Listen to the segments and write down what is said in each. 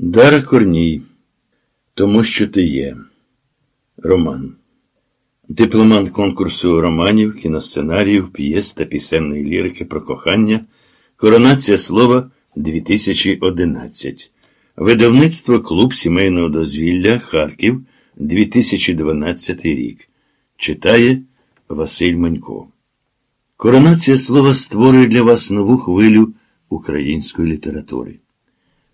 Дара Корній. Тому що ти є. Роман. Дипломант конкурсу романів, кіносценаріїв, п'єс та пісенної лірики про кохання. Коронація слова 2011. Видавництво Клуб сімейного дозвілля Харків 2012 рік. Читає Василь Манько. Коронація слова створює для вас нову хвилю української літератури.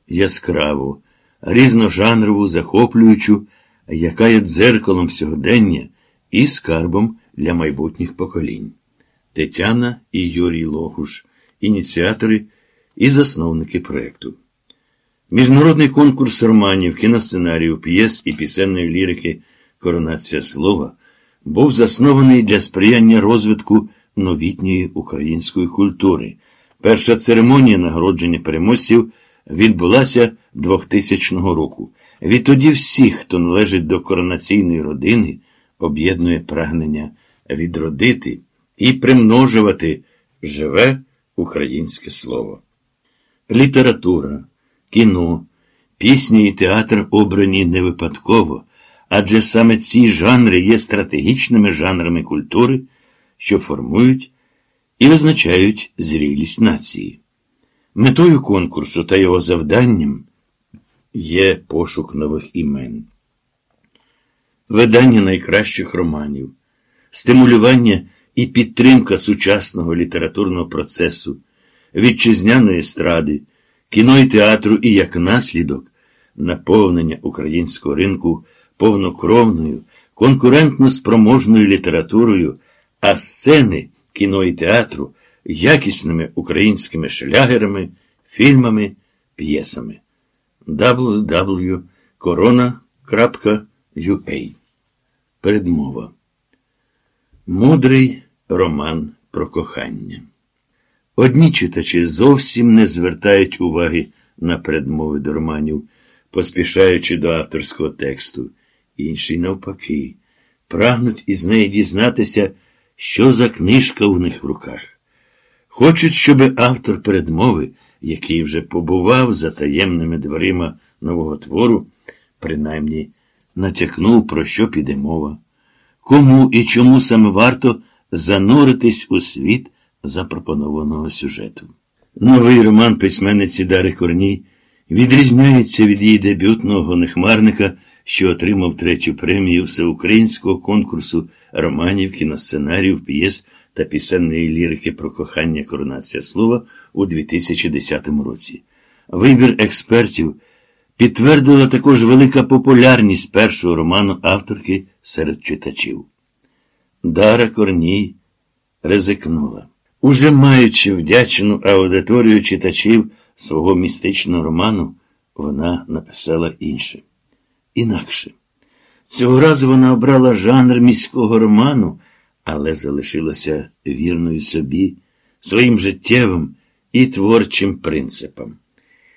Яскраву, різножанрову, захоплюючу, яка є дзеркалом сьогодення і скарбом для майбутніх поколінь. Тетяна і Юрій Логуш, ініціатори і засновники проєкту. Міжнародний конкурс романів, кіносценаріїв, п'єс і пісенної лірики Коронація слова був заснований для сприяння розвитку новітньої української культури. Перша церемонія нагородження переможців відбулася 2000 року. Відтоді всіх, хто належить до коронаційної родини, об'єднує прагнення відродити і примножувати живе українське слово. Література, кіно, пісні і театр обрані не випадково, адже саме ці жанри є стратегічними жанрами культури, що формують і визначають зрілість нації. Метою конкурсу та його завданням є пошук нових імен, видання найкращих романів, стимулювання і підтримка сучасного літературного процесу, вітчизняної естради, кіно і театру і як наслідок наповнення українського ринку повнокровною, конкурентно спроможною літературою, а сцени кіно і театру якісними українськими шлягерами, фільмами, п'єсами. www.corona.ua Передмова. Мудрий роман про кохання. Одні читачі зовсім не звертають уваги на передмови до романів, поспішаючи до авторського тексту, інші, навпаки, прагнуть із неї дізнатися, що за книжка у них в руках. Хочуть, щоб автор передмови, який вже побував за таємними дверима нового твору, принаймні натякнув, про що піде мова, кому і чому саме варто зануритись у світ запропонованого сюжету. Новий роман письменниці Дари Корній відрізняється від її дебютного гонехмарника, що отримав третю премію всеукраїнського конкурсу романів, кіносценаріїв, п'єс та пісенної лірики про кохання Коронація слова у 2010 році. Вибір експертів підтвердила також велика популярність першого роману авторки серед читачів. Дара Корній ризикнула. Уже маючи вдячну аудиторію читачів свого містичного роману, вона написала інше. Інакше. Цього разу вона обрала жанр міського роману, але залишилася вірною собі, своїм життєвим і творчим принципам.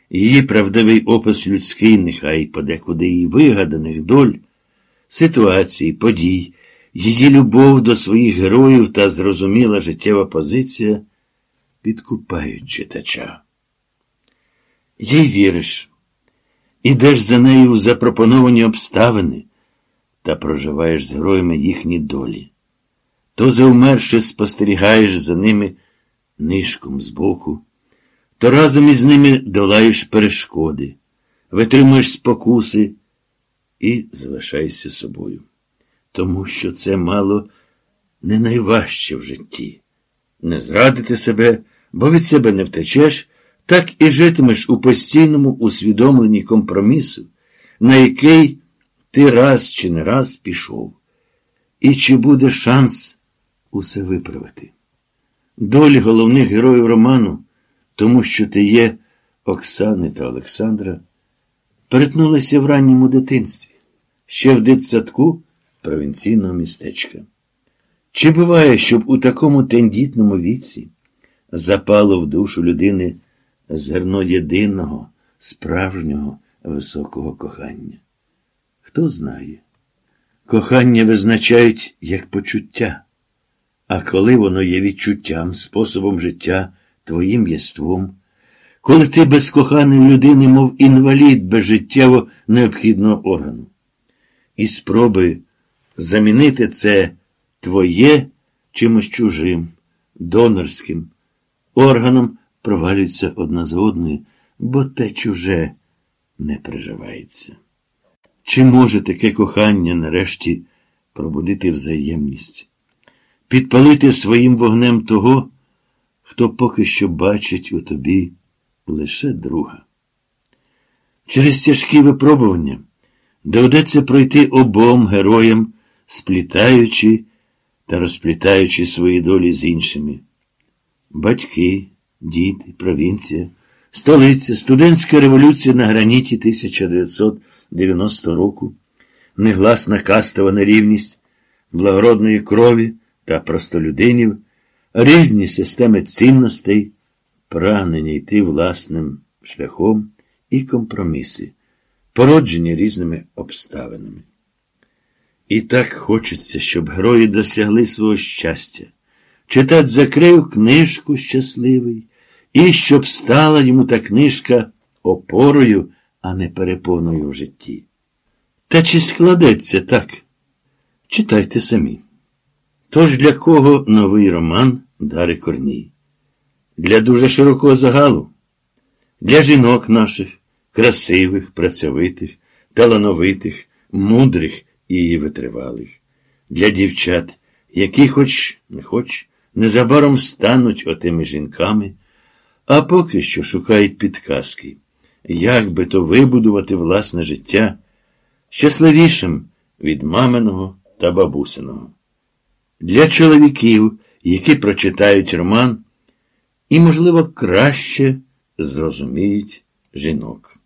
Її правдивий опис людський, нехай подекуди і вигаданих доль, ситуацій, подій, її любов до своїх героїв та зрозуміла життєва позиція підкупають читача. Їй віриш, ідеш за нею в запропоновані обставини та проживаєш з героями їхні долі. То завмерше спостерігаєш за ними нишком збоку, то разом із ними долаєш перешкоди, витримуєш спокуси і залишаєшся собою. Тому що це мало не найважче в житті. Не зрадити себе, бо від себе не втечеш, так і житимеш у постійному усвідомленні компромісу, на який ти раз чи не раз пішов. І чи буде шанс усе виправити? Долі головних героїв роману, тому що ти є Оксани та Олександра, перетнулися в ранньому дитинстві, ще в дитсадку провінційного містечка. Чи буває, щоб у такому тендітному віці запало в душу людини зерно єдиного, справжнього високого кохання? Хто знає? Кохання визначають як почуття, а коли воно є відчуттям, способом життя, твоїм єством, коли ти без коханої людини, мов інвалід без життєво необхідного органу. І спроби замінити це твоє чимось чужим, донорським, органом провалюються одна за одною, бо те чуже не приживається. Чи може таке кохання нарешті пробудити взаємність, підпалити своїм вогнем того, хто поки що бачить у тобі лише друга? Через тяжкі випробування доведеться пройти обом героям, сплітаючи та розплітаючи свої долі з іншими. Батьки, діти, провінція, столиця, студентська революція на граніті 1990 року, негласна кастова нерівність, благородної крові та простолюдинів, різні системи цінностей, прагнення йти власним шляхом і компроміси, породжені різними обставинами. І так хочеться, щоб герої досягли свого щастя. Читать закрив книжку щасливий, і щоб стала йому та книжка опорою, а не перепоною в житті. Та чи складеться так? Читайте самі. Тож для кого новий роман Дари Корній? Для дуже широкого загалу, для жінок наших, красивих, працьовитих, талановитих, мудрих і витривалих, для дівчат, які, хоч не хоч, незабаром стануть отими жінками, а поки що шукають підказки, як би то вибудувати власне життя щасливішим від маминого та бабусиного. Для чоловіків, які прочитають роман і, можливо, краще зрозуміють жінок.